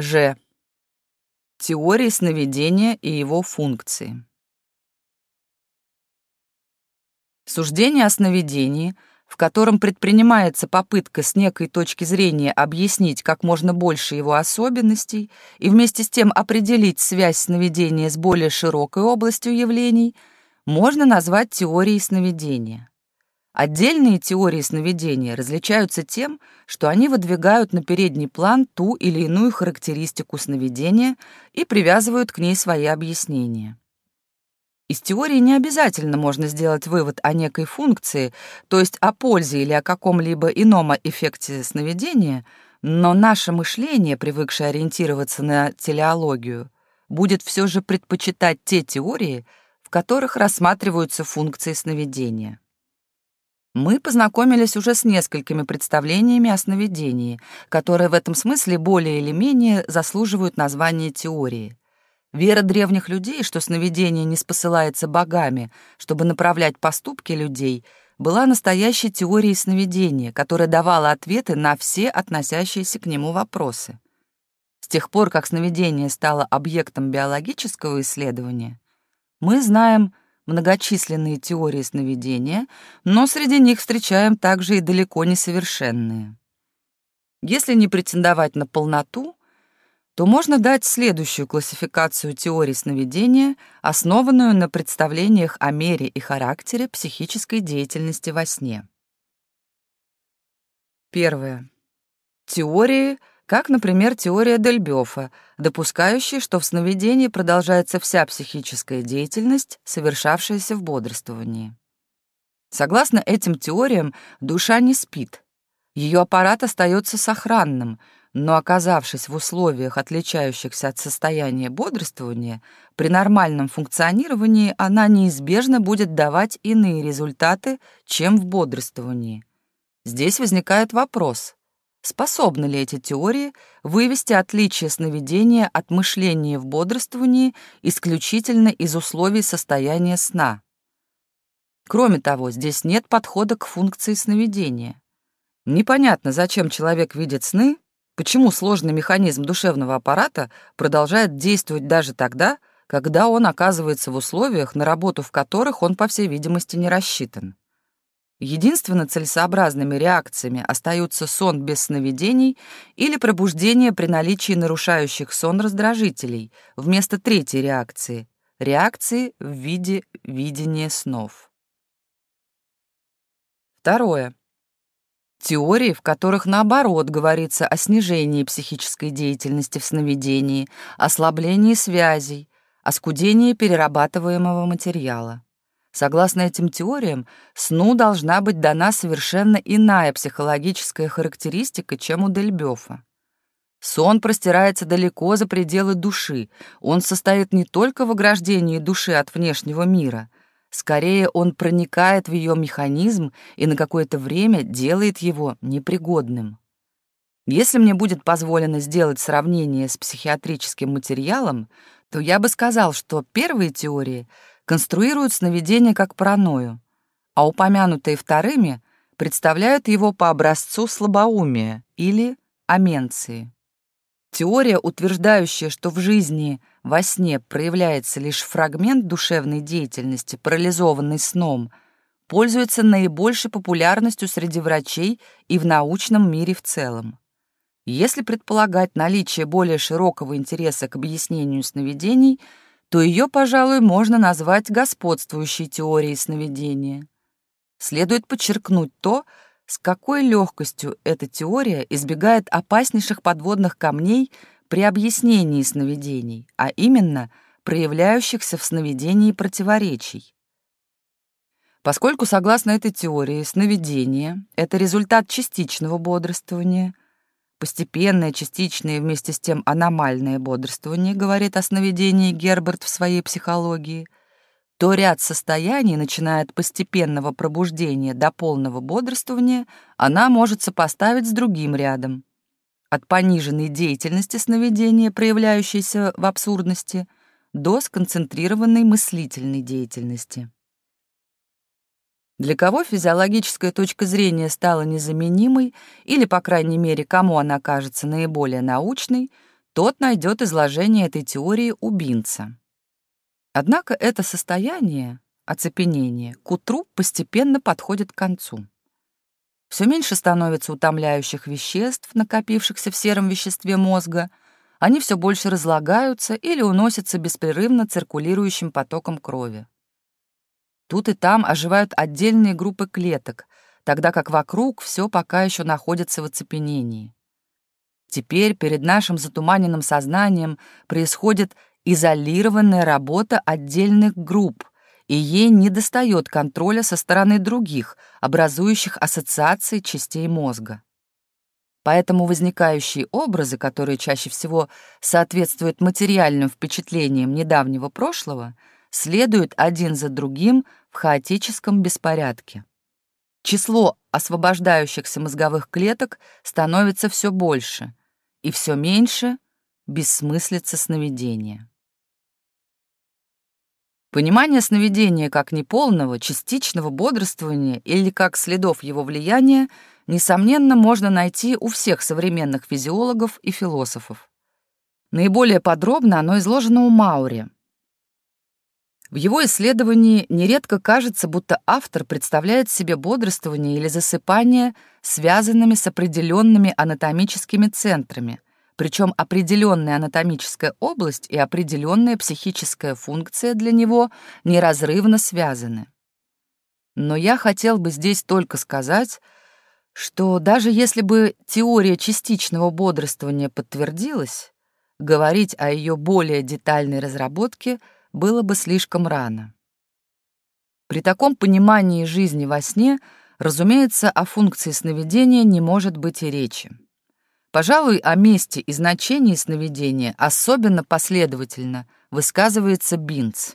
Ж. Теории сновидения и его функции. Суждение о сновидении, в котором предпринимается попытка с некой точки зрения объяснить как можно больше его особенностей и вместе с тем определить связь сновидения с более широкой областью явлений, можно назвать теорией сновидения. Отдельные теории сновидения различаются тем, что они выдвигают на передний план ту или иную характеристику сновидения и привязывают к ней свои объяснения. Из теории не обязательно можно сделать вывод о некой функции, то есть о пользе или о каком-либо ином эффекте сновидения, но наше мышление, привыкшее ориентироваться на телеологию, будет все же предпочитать те теории, в которых рассматриваются функции сновидения. Мы познакомились уже с несколькими представлениями о сновидении, которые в этом смысле более или менее заслуживают названия теории. Вера древних людей, что сновидение не спосылается богами, чтобы направлять поступки людей, была настоящей теорией сновидения, которая давала ответы на все относящиеся к нему вопросы. С тех пор, как сновидение стало объектом биологического исследования, мы знаем, многочисленные теории сновидения, но среди них встречаем также и далеко не совершенные. Если не претендовать на полноту, то можно дать следующую классификацию теорий сновидения, основанную на представлениях о мере и характере психической деятельности во сне. Первое. Теории — как, например, теория Дельбёфа, допускающая, что в сновидении продолжается вся психическая деятельность, совершавшаяся в бодрствовании. Согласно этим теориям, душа не спит. Ее аппарат остается сохранным, но оказавшись в условиях, отличающихся от состояния бодрствования, при нормальном функционировании она неизбежно будет давать иные результаты, чем в бодрствовании. Здесь возникает вопрос, Способны ли эти теории вывести отличие сновидения от мышления в бодрствовании исключительно из условий состояния сна? Кроме того, здесь нет подхода к функции сновидения. Непонятно, зачем человек видит сны, почему сложный механизм душевного аппарата продолжает действовать даже тогда, когда он оказывается в условиях, на работу в которых он, по всей видимости, не рассчитан. Единственно целесообразными реакциями остаются сон без сновидений или пробуждение при наличии нарушающих сон раздражителей вместо третьей реакции — реакции в виде видения снов. Второе. Теории, в которых, наоборот, говорится о снижении психической деятельности в сновидении, ослаблении связей, оскудении перерабатываемого материала. Согласно этим теориям, сну должна быть дана совершенно иная психологическая характеристика, чем у Дельбёфа. Сон простирается далеко за пределы души. Он состоит не только в ограждении души от внешнего мира. Скорее, он проникает в ее механизм и на какое-то время делает его непригодным. Если мне будет позволено сделать сравнение с психиатрическим материалом, то я бы сказал, что первые теории — конструируют сновидение как паранойю, а упомянутые вторыми представляют его по образцу слабоумия или аменции. Теория, утверждающая, что в жизни во сне проявляется лишь фрагмент душевной деятельности, парализованный сном, пользуется наибольшей популярностью среди врачей и в научном мире в целом. Если предполагать наличие более широкого интереса к объяснению сновидений – то ее, пожалуй, можно назвать господствующей теорией сновидения. Следует подчеркнуть то, с какой легкостью эта теория избегает опаснейших подводных камней при объяснении сновидений, а именно проявляющихся в сновидении противоречий. Поскольку, согласно этой теории, сновидение — это результат частичного бодрствования — Постепенное, частичное вместе с тем аномальное бодрствование, говорит о сновидении Герберт в своей психологии, то ряд состояний, начиная от постепенного пробуждения до полного бодрствования, она может сопоставить с другим рядом. От пониженной деятельности сновидения, проявляющейся в абсурдности, до сконцентрированной мыслительной деятельности. Для кого физиологическая точка зрения стала незаменимой, или, по крайней мере, кому она кажется наиболее научной, тот найдет изложение этой теории у Бинца. Однако это состояние, оцепенение, к утру постепенно подходит к концу. Все меньше становится утомляющих веществ, накопившихся в сером веществе мозга, они все больше разлагаются или уносятся беспрерывно циркулирующим потоком крови. Тут и там оживают отдельные группы клеток, тогда как вокруг все пока еще находится в оцепенении. Теперь перед нашим затуманенным сознанием происходит изолированная работа отдельных групп, и ей недостает контроля со стороны других, образующих ассоциации частей мозга. Поэтому возникающие образы, которые чаще всего соответствуют материальным впечатлениям недавнего прошлого, следуют один за другим в хаотическом беспорядке. Число освобождающихся мозговых клеток становится все больше, и все меньше бессмыслица сновидения. Понимание сновидения как неполного, частичного бодрствования или как следов его влияния, несомненно, можно найти у всех современных физиологов и философов. Наиболее подробно оно изложено у Маури. В его исследовании нередко кажется, будто автор представляет себе бодрствование или засыпание связанными с определенными анатомическими центрами, причем определенная анатомическая область и определенная психическая функция для него неразрывно связаны. Но я хотел бы здесь только сказать, что даже если бы теория частичного бодрствования подтвердилась, говорить о ее более детальной разработке — было бы слишком рано. При таком понимании жизни во сне, разумеется, о функции сновидения не может быть и речи. Пожалуй, о месте и значении сновидения особенно последовательно высказывается Бинц.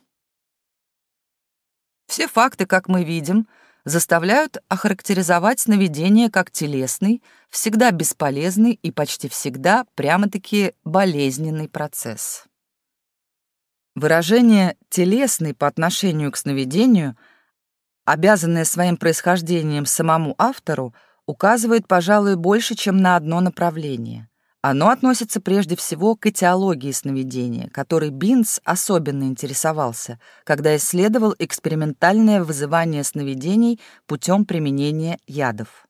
Все факты, как мы видим, заставляют охарактеризовать сновидение как телесный, всегда бесполезный и почти всегда прямо-таки болезненный процесс. Выражение «телесный» по отношению к сновидению, обязанное своим происхождением самому автору, указывает, пожалуй, больше, чем на одно направление. Оно относится прежде всего к этиологии сновидения, которой Бинц особенно интересовался, когда исследовал экспериментальное вызывание сновидений путем применения ядов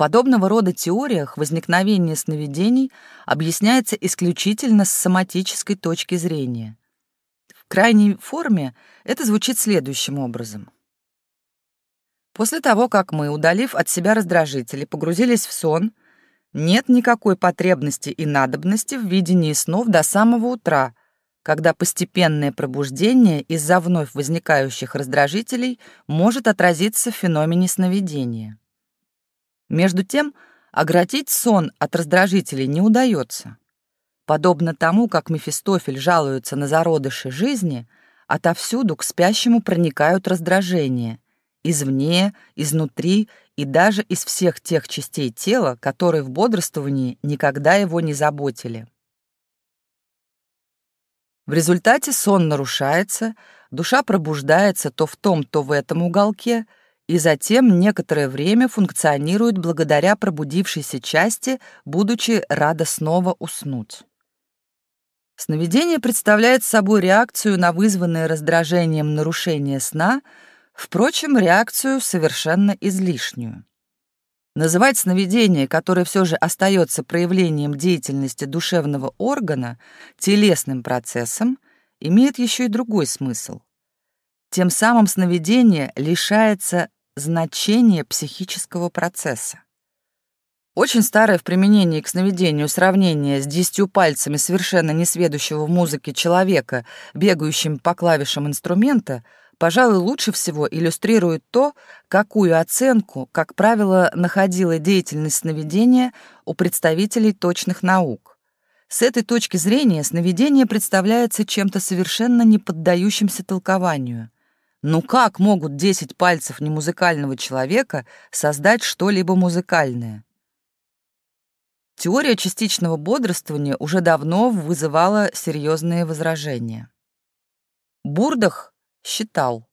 подобного рода теориях возникновение сновидений объясняется исключительно с соматической точки зрения. В крайней форме это звучит следующим образом. После того, как мы, удалив от себя раздражители, погрузились в сон, нет никакой потребности и надобности в видении снов до самого утра, когда постепенное пробуждение из-за вновь возникающих раздражителей может отразиться в феномене сновидения. Между тем, оградить сон от раздражителей не удается. Подобно тому, как Мефистофель жалуется на зародыши жизни, отовсюду к спящему проникают раздражения. Извне, изнутри и даже из всех тех частей тела, которые в бодрствовании никогда его не заботили. В результате сон нарушается, душа пробуждается то в том, то в этом уголке — и затем некоторое время функционирует благодаря пробудившейся части, будучи рада снова уснуть. Сновидение представляет собой реакцию на вызванное раздражением нарушение сна, впрочем, реакцию совершенно излишнюю. Называть сновидение, которое все же остается проявлением деятельности душевного органа, телесным процессом, имеет еще и другой смысл. Тем самым сновидение лишается значение психического процесса. Очень старое в применении к сновидению сравнение с десятью пальцами совершенно несведущего в музыке человека, бегающим по клавишам инструмента, пожалуй, лучше всего иллюстрирует то, какую оценку, как правило, находила деятельность сновидения у представителей точных наук. С этой точки зрения сновидение представляется чем-то совершенно не поддающимся толкованию — ну как могут десять пальцев немузыкального человека создать что-либо музыкальное? Теория частичного бодрствования уже давно вызывала серьезные возражения. Бурдах считал,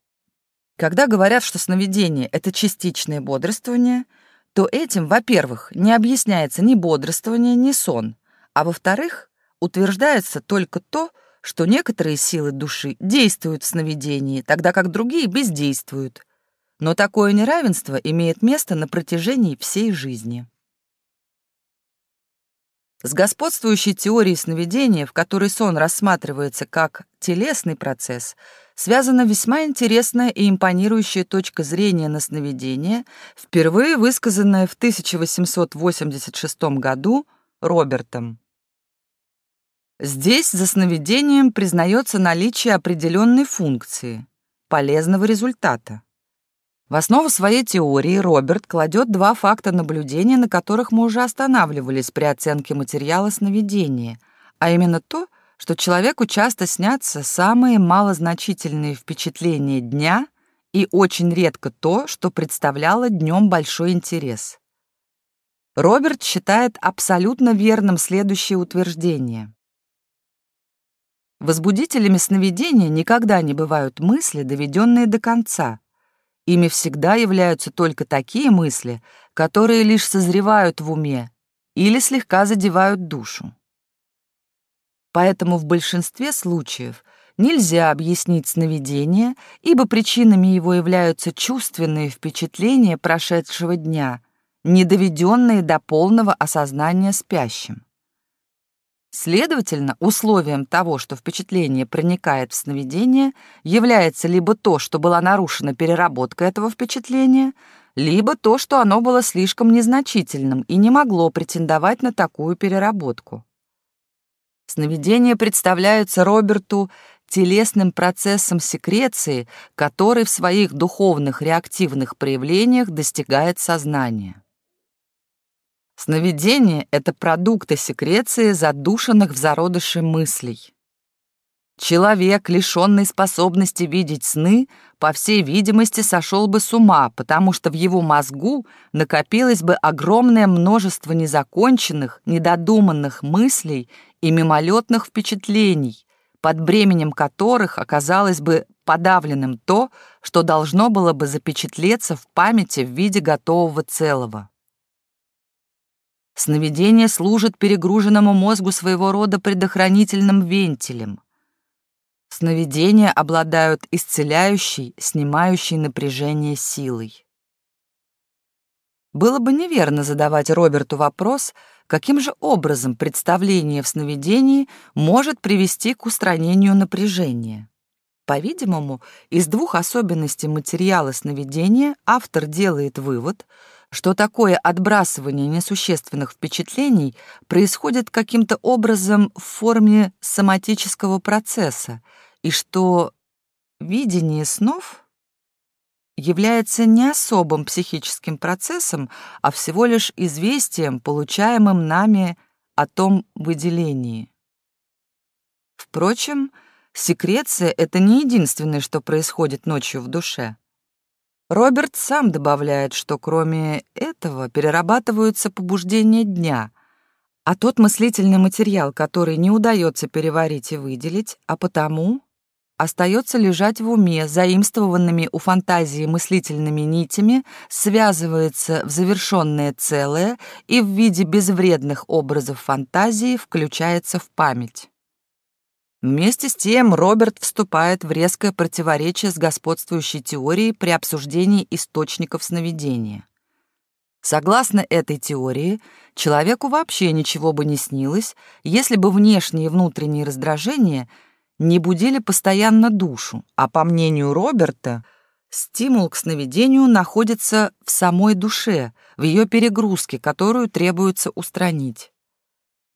когда говорят, что сновидение — это частичное бодрствование, то этим, во-первых, не объясняется ни бодрствование, ни сон, А во-вторых, утверждается только то, что некоторые силы души действуют в сновидении, тогда как другие бездействуют. Но такое неравенство имеет место на протяжении всей жизни. С господствующей теорией сновидения, в которой сон рассматривается как телесный процесс, связана весьма интересная и импонирующая точка зрения на сновидение, впервые высказанная в 1886 году Робертом. Здесь за сновидением признается наличие определенной функции, полезного результата. В основу своей теории Роберт кладет два факта наблюдения, на которых мы уже останавливались при оценке материала сновидения, а именно то, что человеку часто снятся самые малозначительные впечатления дня и очень редко то, что представляло днем большой интерес. Роберт считает абсолютно верным следующее утверждение. Возбудителями сновидения никогда не бывают мысли, доведенные до конца, Ими всегда являются только такие мысли, которые лишь созревают в уме или слегка задевают душу. Поэтому в большинстве случаев нельзя объяснить сновидение, ибо причинами его являются чувственные впечатления прошедшего дня, не доведенные до полного осознания спящим. Следовательно, условием того, что впечатление проникает в сновидение, является либо то, что была нарушена переработка этого впечатления, либо то, что оно было слишком незначительным и не могло претендовать на такую переработку. Сновидения представляются Роберту телесным процессом секреции, который в своих духовных реактивных проявлениях достигает сознания. Сновидение — это продукты секреции задушенных в зародыше мыслей. Человек, лишенный способности видеть сны, по всей видимости, сошел бы с ума, потому что в его мозгу накопилось бы огромное множество незаконченных, недодуманных мыслей и мимолетных впечатлений, под бременем которых оказалось бы подавленным то, что должно было бы запечатлеться в памяти в виде готового целого. Сновидение служит перегруженному мозгу своего рода предохранительным вентилем. Сновидения обладают исцеляющей, снимающей напряжение силой. Было бы неверно задавать Роберту вопрос, каким же образом представление в сновидении может привести к устранению напряжения. По-видимому, из двух особенностей материала сновидения автор делает вывод — что такое отбрасывание несущественных впечатлений происходит каким-то образом в форме соматического процесса, и что видение снов является не особым психическим процессом, а всего лишь известием, получаемым нами о том выделении. Впрочем, секреция — это не единственное, что происходит ночью в душе. Роберт сам добавляет, что кроме этого перерабатываются побуждения дня, а тот мыслительный материал, который не удается переварить и выделить, а потому остается лежать в уме, заимствованными у фантазии мыслительными нитями, связывается в завершенное целое и в виде безвредных образов фантазии включается в память. Вместе с тем Роберт вступает в резкое противоречие с господствующей теорией при обсуждении источников сновидения. Согласно этой теории, человеку вообще ничего бы не снилось, если бы внешние и внутренние раздражения не будили постоянно душу, а по мнению Роберта, стимул к сновидению находится в самой душе, в ее перегрузке, которую требуется устранить.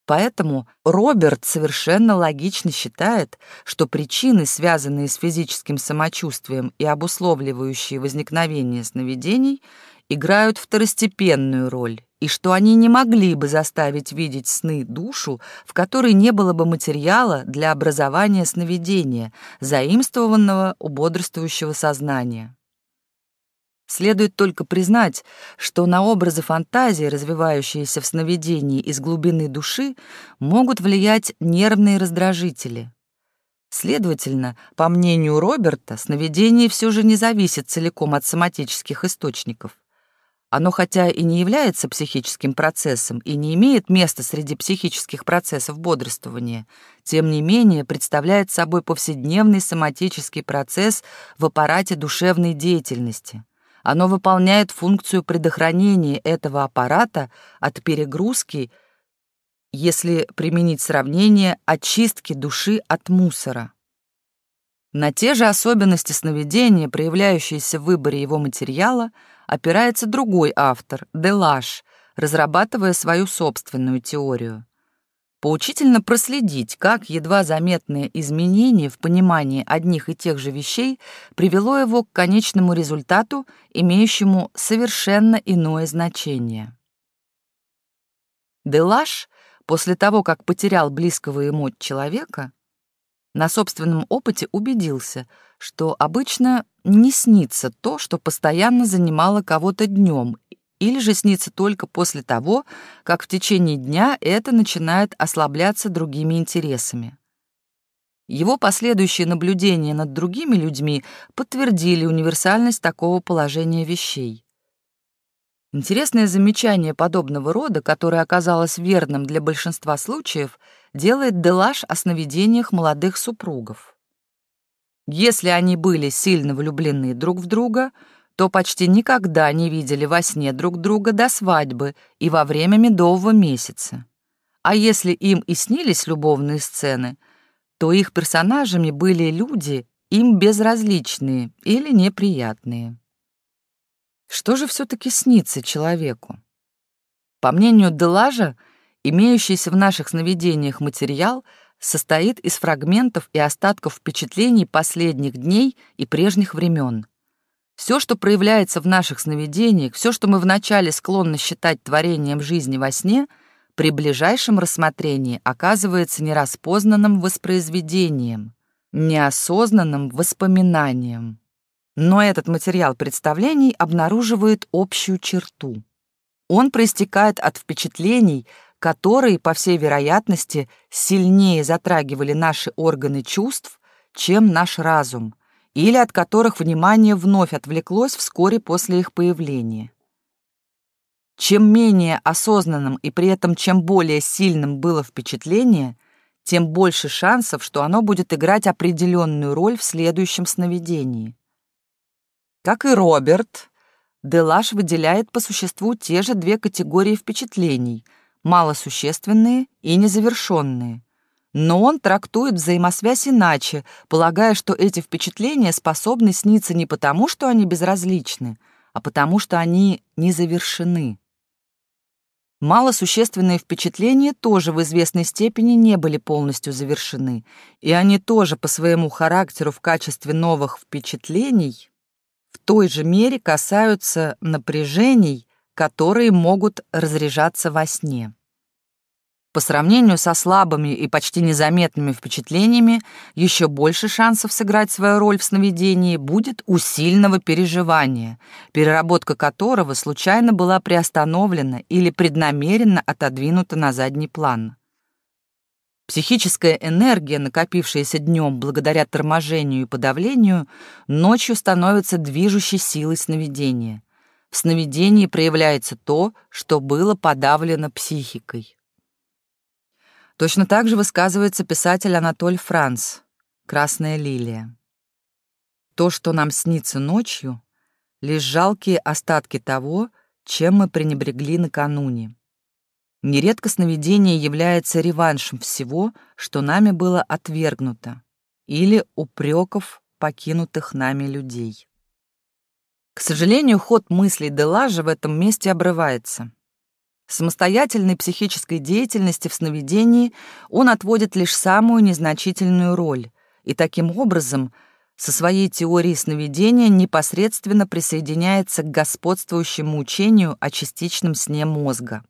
Поэтому Роберт совершенно логично считает, что причины, связанные с физическим самочувствием и обусловливающие возникновение сновидений, играют второстепенную роль, и что они не могли бы заставить видеть сны душу, в которой не было бы материала для образования сновидения, заимствованного у бодрствующего сознания. Следует только признать, что на образы фантазии, развивающиеся в сновидении из глубины души, могут влиять нервные раздражители. Следовательно, по мнению Роберта, сновидение все же не зависит целиком от соматических источников. Оно хотя и не является психическим процессом и не имеет места среди психических процессов бодрствования, тем не менее представляет собой повседневный соматический процесс в аппарате душевной деятельности. Оно выполняет функцию предохранения этого аппарата от перегрузки, если применить сравнение очистки души от мусора. На те же особенности сновидения, проявляющиеся в выборе его материала – опирается другой автор, Делаш, разрабатывая свою собственную теорию. Поучительно проследить, как едва заметное изменение в понимании одних и тех же вещей привело его к конечному результату, имеющему совершенно иное значение. Делаш, после того, как потерял близкого ему человека, на собственном опыте убедился, что обычно не снится то, что постоянно занимало кого-то днем, или же снится только после того, как в течение дня это начинает ослабляться другими интересами. Его последующие наблюдения над другими людьми подтвердили универсальность такого положения вещей. Интересное замечание подобного рода, которое оказалось верным для большинства случаев, делает Делаш о сновидениях молодых супругов. Если они были сильно влюблены друг в друга, то почти никогда не видели во сне друг друга до свадьбы и во время медового месяца. А если им и снились любовные сцены, то их персонажами были люди, им безразличные или неприятные. Что же все-таки снится человеку? По мнению Делажа, имеющийся в наших сновидениях материал состоит из фрагментов и остатков впечатлений последних дней и прежних времен. Все, что проявляется в наших сновидениях, все, что мы вначале склонны считать творением жизни во сне, при ближайшем рассмотрении оказывается нераспознанным воспроизведением, неосознанным воспоминанием. Но этот материал представлений обнаруживает общую черту. Он проистекает от впечатлений, которые, по всей вероятности, сильнее затрагивали наши органы чувств, чем наш разум, или от которых внимание вновь отвлеклось вскоре после их появления. Чем менее осознанным и при этом чем более сильным было впечатление, тем больше шансов, что оно будет играть определенную роль в следующем сновидении. Как и Роберт, Делаш выделяет по существу те же две категории впечатлений — малосущественные и незавершенные. Но он трактует взаимосвязь иначе, полагая, что эти впечатления способны сниться не потому, что они безразличны, а потому, что они не завершены. Малосущественные впечатления тоже в известной степени не были полностью завершены, и они тоже по своему характеру в качестве новых впечатлений в той же мере касаются напряжений, которые могут разряжаться во сне. По сравнению со слабыми и почти незаметными впечатлениями, еще больше шансов сыграть свою роль в сновидении будет у сильного переживания, переработка которого случайно была приостановлена или преднамеренно отодвинута на задний план. Психическая энергия, накопившаяся днем благодаря торможению и подавлению, ночью становится движущей силой сновидения. В сновидении проявляется то, что было подавлено психикой. Точно так же высказывается писатель Анатоль Франц «Красная лилия». То, что нам снится ночью, лишь жалкие остатки того, чем мы пренебрегли накануне. Нередко сновидение является реваншем всего, что нами было отвергнуто, или упреков покинутых нами людей. К сожалению, ход мыслей Делажа в этом месте обрывается. Самостоятельной психической деятельности в сновидении он отводит лишь самую незначительную роль, и таким образом со своей теорией сновидения непосредственно присоединяется к господствующему учению о частичном сне мозга.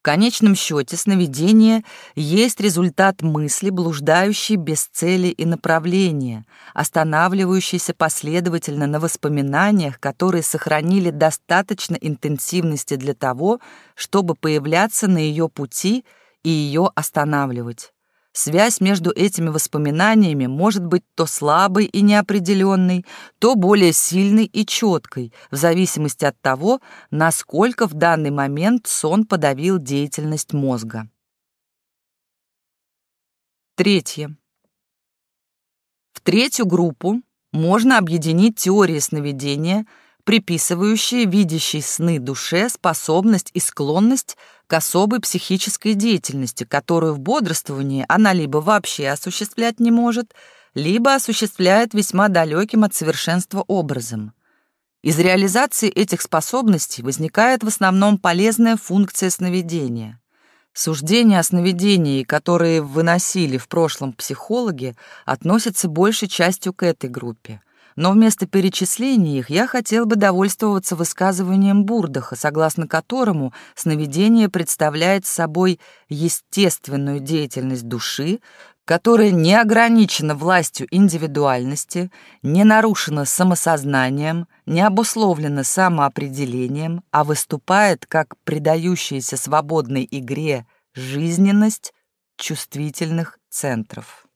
В конечном счете сновидение есть результат мысли, блуждающей без цели и направления, останавливающейся последовательно на воспоминаниях, которые сохранили достаточно интенсивности для того, чтобы появляться на ее пути и ее останавливать. Связь между этими воспоминаниями может быть то слабой и неопределенной, то более сильной и четкой, в зависимости от того, насколько в данный момент сон подавил деятельность мозга. Третье. В третью группу можно объединить теории сновидения, приписывающие видящей сны душе способность и склонность к особой психической деятельности, которую в бодрствовании она либо вообще осуществлять не может, либо осуществляет весьма далеким от совершенства образом. Из реализации этих способностей возникает в основном полезная функция сновидения. Суждения о сновидении, которые выносили в прошлом психологи, относятся большей частью к этой группе но вместо перечисления их я хотел бы довольствоваться высказыванием Бурдаха, согласно которому сновидение представляет собой естественную деятельность души, которая не ограничена властью индивидуальности, не нарушена самосознанием, не обусловлена самоопределением, а выступает как придающаяся свободной игре жизненность чувствительных центров.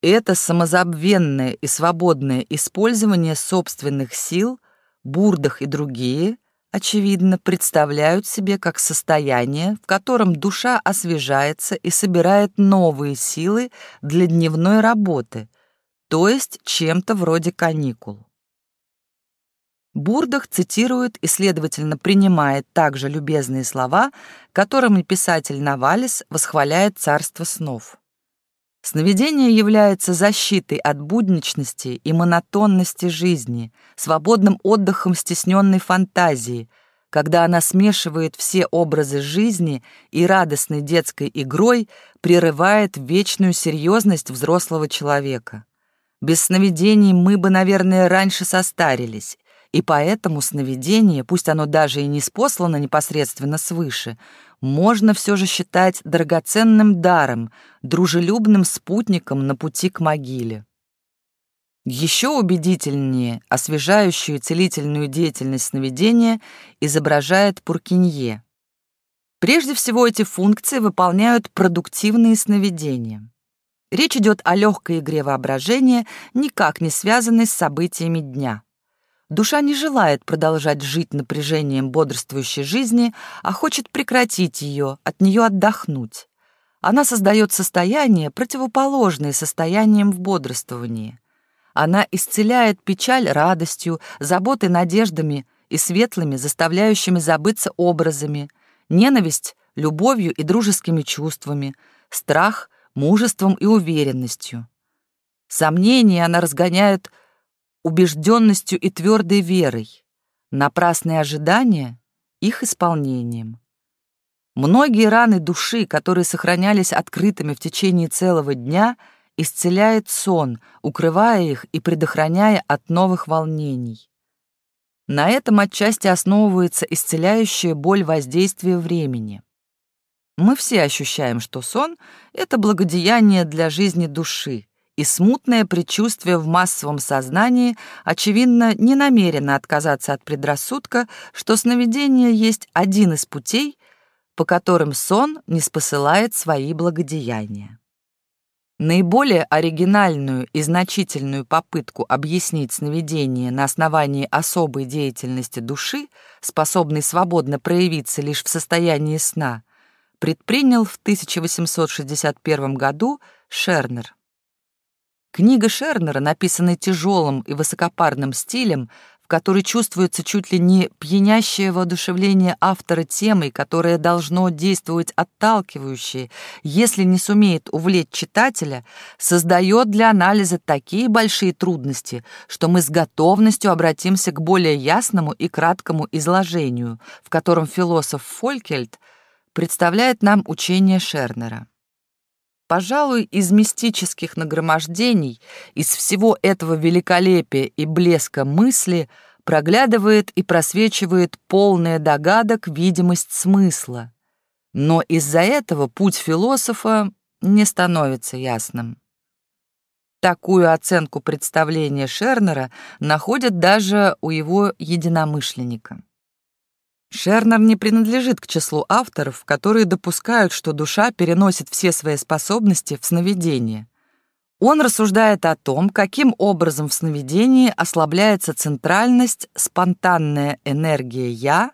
Это самозабвенное и свободное использование собственных сил, бурдах и другие, очевидно, представляют себе как состояние, в котором душа освежается и собирает новые силы для дневной работы, то есть чем-то вроде каникул. Бурдах цитирует и, следовательно, принимает также любезные слова, которыми писатель Навалис восхваляет царство снов. Сновидение является защитой от будничности и монотонности жизни, свободным отдыхом стесненной фантазии, когда она смешивает все образы жизни и радостной детской игрой прерывает вечную серьезность взрослого человека. Без сновидений мы бы, наверное, раньше состарились, и поэтому сновидение, пусть оно даже и не спослано непосредственно свыше, можно все же считать драгоценным даром, дружелюбным спутником на пути к могиле. Еще убедительнее освежающую целительную деятельность сновидения изображает Пуркинье. Прежде всего эти функции выполняют продуктивные сновидения. Речь идет о легкой игре воображения, никак не связанной с событиями дня. Душа не желает продолжать жить напряжением бодрствующей жизни, а хочет прекратить ее, от нее отдохнуть. Она создает состояние, противоположное состояниям в бодрствовании. Она исцеляет печаль радостью, заботы надеждами и светлыми, заставляющими забыться образами, ненависть — любовью и дружескими чувствами, страх — мужеством и уверенностью. Сомнения она разгоняет убежденностью и твердой верой, напрасные ожидания — их исполнением. Многие раны души, которые сохранялись открытыми в течение целого дня, исцеляет сон, укрывая их и предохраняя от новых волнений. На этом отчасти основывается исцеляющая боль воздействия времени. Мы все ощущаем, что сон — это благодеяние для жизни души, и смутное предчувствие в массовом сознании, очевидно, не намерено отказаться от предрассудка, что сновидение есть один из путей, по которым сон не спосылает свои благодеяния. Наиболее оригинальную и значительную попытку объяснить сновидение на основании особой деятельности души, способной свободно проявиться лишь в состоянии сна, предпринял в 1861 году Шернер. Книга Шернера, написанная тяжелым и высокопарным стилем, в которой чувствуется чуть ли не пьянящее воодушевление автора темой, которое должно действовать отталкивающе, если не сумеет увлечь читателя, создает для анализа такие большие трудности, что мы с готовностью обратимся к более ясному и краткому изложению, в котором философ Фолькельд представляет нам учение Шернера. Пожалуй, из мистических нагромождений, из всего этого великолепия и блеска мысли проглядывает и просвечивает полная догадок видимость смысла. Но из-за этого путь философа не становится ясным. Такую оценку представления Шернера находят даже у его единомышленника. Шернер не принадлежит к числу авторов, которые допускают, что душа переносит все свои способности в сновидение. Он рассуждает о том, каким образом в сновидении ослабляется центральность, спонтанная энергия «я»,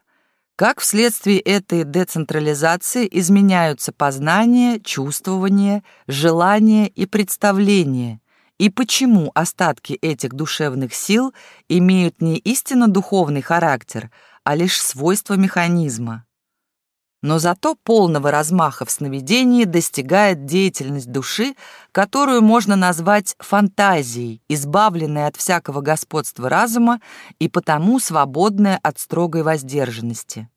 как вследствие этой децентрализации изменяются познание, чувствование, желание и представление, и почему остатки этих душевных сил имеют не истинно духовный характер, а лишь свойства механизма. Но зато полного размаха в сновидении достигает деятельность души, которую можно назвать фантазией, избавленной от всякого господства разума и потому свободная от строгой воздержанности.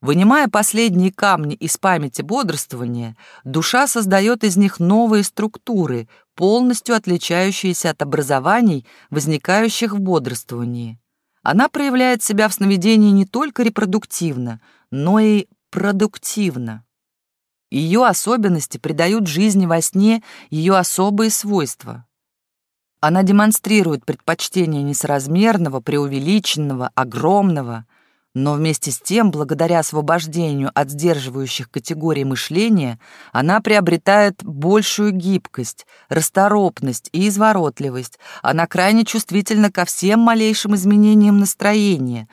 Вынимая последние камни из памяти бодрствования, душа создает из них новые структуры, полностью отличающиеся от образований, возникающих в бодрствовании. Она проявляет себя в сновидении не только репродуктивно, но и продуктивно. Ее особенности придают жизни во сне ее особые свойства. Она демонстрирует предпочтение несоразмерного, преувеличенного, огромного, но вместе с тем, благодаря освобождению от сдерживающих категорий мышления, она приобретает большую гибкость, расторопность и изворотливость. Она крайне чувствительна ко всем малейшим изменениям настроения,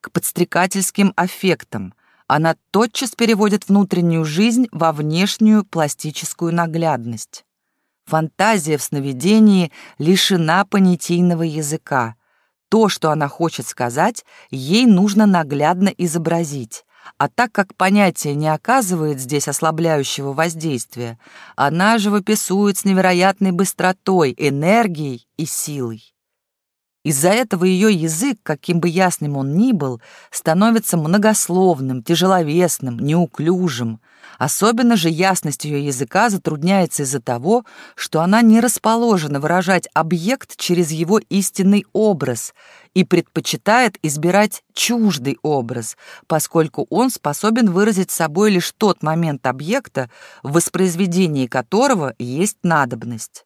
к подстрекательским аффектам. Она тотчас переводит внутреннюю жизнь во внешнюю пластическую наглядность. Фантазия в сновидении лишена понятийного языка, то, что она хочет сказать, ей нужно наглядно изобразить. А так как понятие не оказывает здесь ослабляющего воздействия, она живописует с невероятной быстротой, энергией и силой. Из-за этого ее язык, каким бы ясным он ни был, становится многословным, тяжеловесным, неуклюжим. Особенно же ясность ее языка затрудняется из-за того, что она не расположена выражать объект через его истинный образ и предпочитает избирать чуждый образ, поскольку он способен выразить собой лишь тот момент объекта, в воспроизведении которого есть надобность.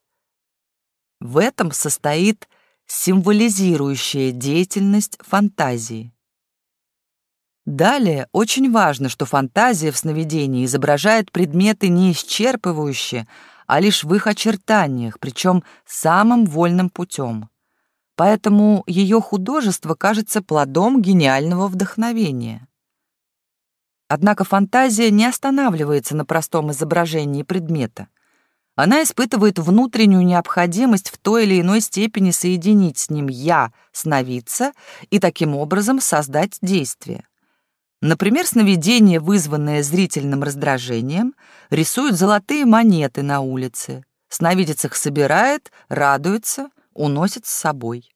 В этом состоит символизирующая деятельность фантазии. Далее очень важно, что фантазия в сновидении изображает предметы не исчерпывающие, а лишь в их очертаниях, причем самым вольным путем. Поэтому ее художество кажется плодом гениального вдохновения. Однако фантазия не останавливается на простом изображении предмета — она испытывает внутреннюю необходимость в той или иной степени соединить с ним «я», сновидца, и таким образом создать действие. Например, сновидение, вызванное зрительным раздражением, рисует золотые монеты на улице. Сновидец их собирает, радуется, уносит с собой.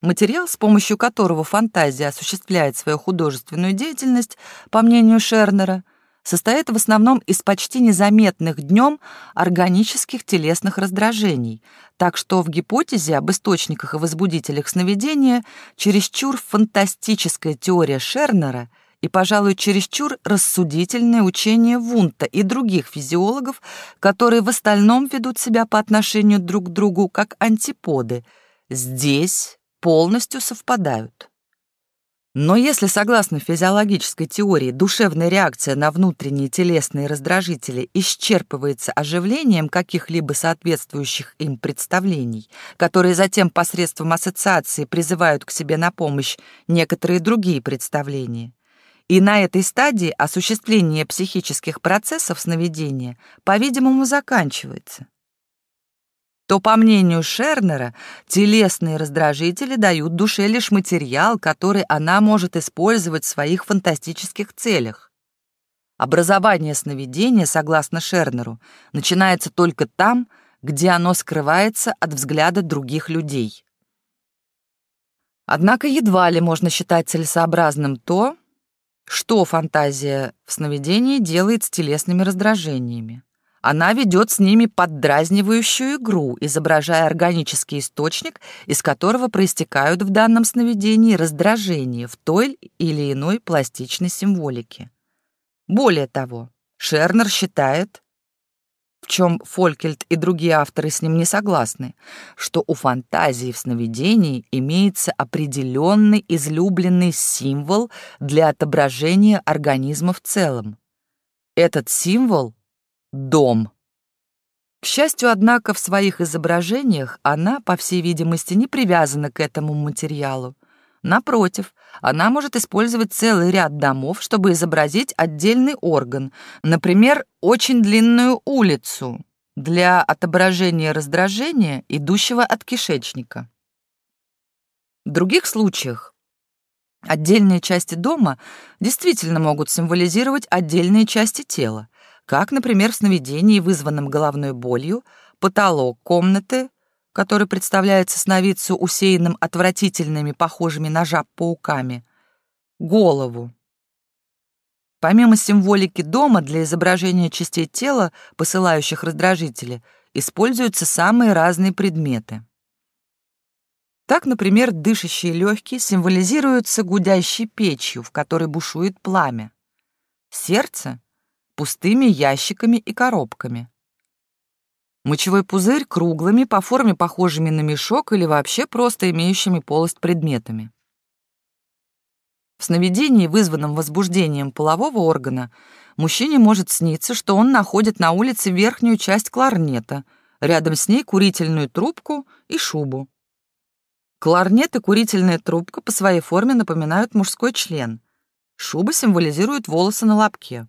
Материал, с помощью которого фантазия осуществляет свою художественную деятельность, по мнению Шернера, состоит в основном из почти незаметных днем органических телесных раздражений, так что в гипотезе об источниках и возбудителях сновидения чересчур фантастическая теория Шернера и, пожалуй, чересчур рассудительное учение Вунта и других физиологов, которые в остальном ведут себя по отношению друг к другу как антиподы, здесь полностью совпадают. Но если, согласно физиологической теории, душевная реакция на внутренние телесные раздражители исчерпывается оживлением каких-либо соответствующих им представлений, которые затем посредством ассоциации призывают к себе на помощь некоторые другие представления, и на этой стадии осуществление психических процессов сновидения, по-видимому, заканчивается то, по мнению Шернера, телесные раздражители дают душе лишь материал, который она может использовать в своих фантастических целях. Образование сновидения, согласно Шернеру, начинается только там, где оно скрывается от взгляда других людей. Однако едва ли можно считать целесообразным то, что фантазия в сновидении делает с телесными раздражениями. Она ведет с ними поддразнивающую игру, изображая органический источник, из которого проистекают в данном сновидении раздражения в той или иной пластичной символике. Более того, Шернер считает, чем Фолькельд и другие авторы с ним не согласны, что у фантазии в сновидении имеется определенный излюбленный символ для отображения организма в целом. Этот символ — дом. К счастью, однако, в своих изображениях она, по всей видимости, не привязана к этому материалу. Напротив, она может использовать целый ряд домов, чтобы изобразить отдельный орган, например, очень длинную улицу для отображения раздражения, идущего от кишечника. В других случаях отдельные части дома действительно могут символизировать отдельные части тела, как, например, в сновидении, вызванном головной болью, потолок комнаты, который представляется сновидцу усеянным отвратительными, похожими на жаб пауками, голову. Помимо символики дома для изображения частей тела, посылающих раздражители, используются самые разные предметы. Так, например, дышащие легкие символизируются гудящей печью, в которой бушует пламя. Сердце — пустыми ящиками и коробками. Мочевой пузырь круглыми, по форме похожими на мешок или вообще просто имеющими полость предметами. В сновидении, вызванном возбуждением полового органа, мужчине может сниться, что он находит на улице верхнюю часть кларнета, рядом с ней курительную трубку и шубу. Кларнет и курительная трубка по своей форме напоминают мужской член. Шуба символизирует волосы на лобке.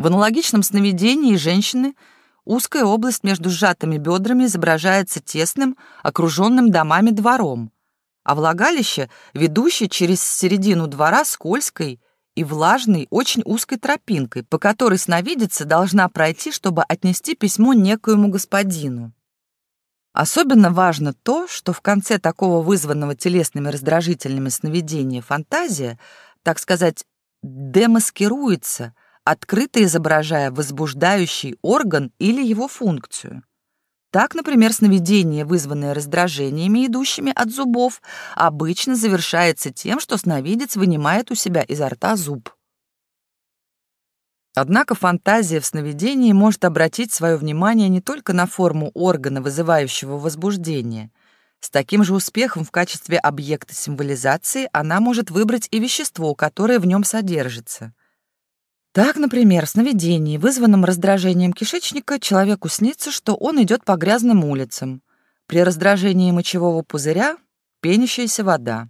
В аналогичном сновидении женщины — Узкая область между сжатыми бедрами изображается тесным, окруженным домами двором, а влагалище, ведущее через середину двора скользкой и влажной, очень узкой тропинкой, по которой сновидица должна пройти, чтобы отнести письмо некоему господину. Особенно важно то, что в конце такого вызванного телесными раздражительными сновидения фантазия, так сказать, демаскируется, открыто изображая возбуждающий орган или его функцию. Так, например, сновидение, вызванное раздражениями, идущими от зубов, обычно завершается тем, что сновидец вынимает у себя изо рта зуб. Однако фантазия в сновидении может обратить свое внимание не только на форму органа, вызывающего возбуждение. С таким же успехом в качестве объекта символизации она может выбрать и вещество, которое в нем содержится. Так, например, в сновидении, вызванном раздражением кишечника, человеку снится, что он идет по грязным улицам. При раздражении мочевого пузыря — пенящаяся вода.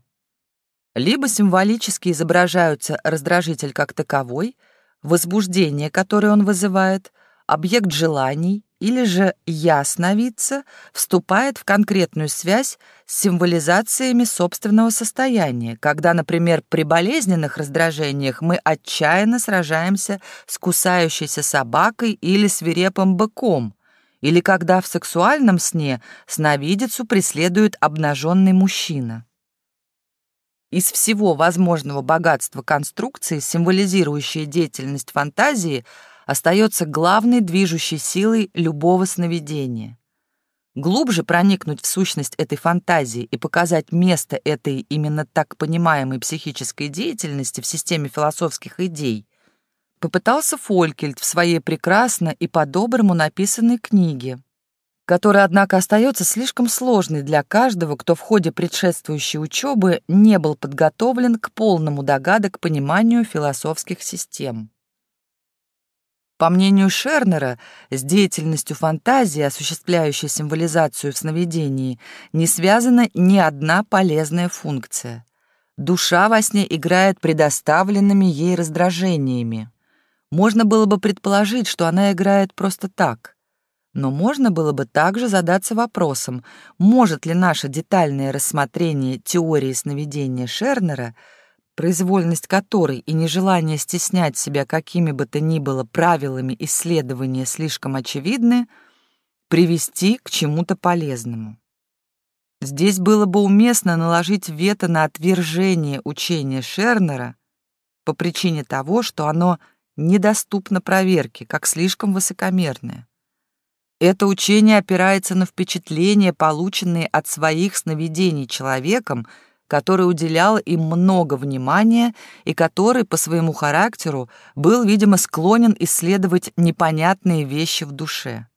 Либо символически изображаются раздражитель как таковой, возбуждение, которое он вызывает, объект желаний, или же «я» сновидца вступает в конкретную связь с символизациями собственного состояния, когда, например, при болезненных раздражениях мы отчаянно сражаемся с кусающейся собакой или свирепым быком, или когда в сексуальном сне сновидицу преследует обнаженный мужчина. Из всего возможного богатства конструкции, символизирующей деятельность фантазии – остается главной движущей силой любого сновидения. Глубже проникнуть в сущность этой фантазии и показать место этой именно так понимаемой психической деятельности в системе философских идей попытался Фолькельд в своей прекрасно и по-доброму написанной книге, которая, однако, остается слишком сложной для каждого, кто в ходе предшествующей учебы не был подготовлен к полному догадок пониманию философских систем. По мнению Шернера, с деятельностью фантазии, осуществляющей символизацию в сновидении, не связана ни одна полезная функция. Душа во сне играет предоставленными ей раздражениями. Можно было бы предположить, что она играет просто так. Но можно было бы также задаться вопросом, может ли наше детальное рассмотрение теории сновидения Шернера — произвольность которой и нежелание стеснять себя какими бы то ни было правилами исследования слишком очевидны, привести к чему-то полезному. Здесь было бы уместно наложить вето на отвержение учения Шернера по причине того, что оно недоступно проверке, как слишком высокомерное. Это учение опирается на впечатления, полученные от своих сновидений человеком, который уделял им много внимания и который по своему характеру был, видимо, склонен исследовать непонятные вещи в душе.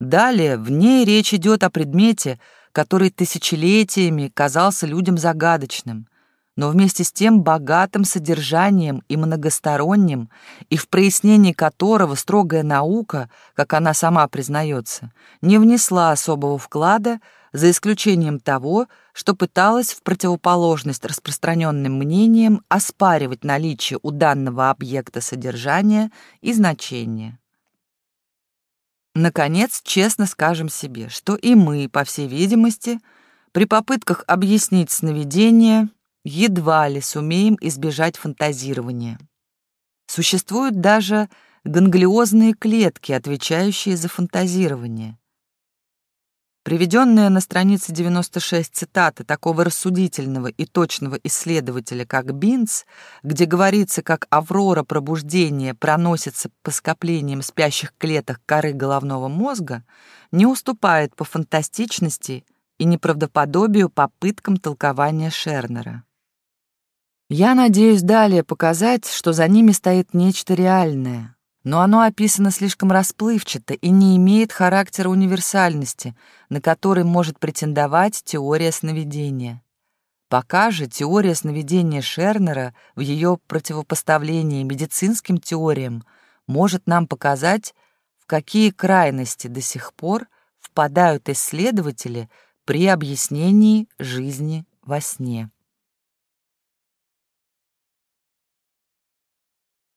Далее в ней речь идет о предмете, который тысячелетиями казался людям загадочным, но вместе с тем богатым содержанием и многосторонним, и в прояснении которого строгая наука, как она сама признается, не внесла особого вклада, за исключением того, что пыталась в противоположность распространенным мнениям оспаривать наличие у данного объекта содержания и значения. Наконец, честно скажем себе, что и мы, по всей видимости, при попытках объяснить сновидение едва ли сумеем избежать фантазирования. Существуют даже ганглиозные клетки, отвечающие за фантазирование. Приведенная на странице 96 цитата такого рассудительного и точного исследователя, как Бинц, где говорится, как аврора пробуждения проносится по скоплениям спящих клеток коры головного мозга, не уступает по фантастичности и неправдоподобию попыткам толкования Шернера. Я надеюсь далее показать, что за ними стоит нечто реальное, но оно описано слишком расплывчато и не имеет характера универсальности, на который может претендовать теория сновидения. Пока же теория сновидения Шернера в ее противопоставлении медицинским теориям может нам показать, в какие крайности до сих пор впадают исследователи при объяснении жизни во сне.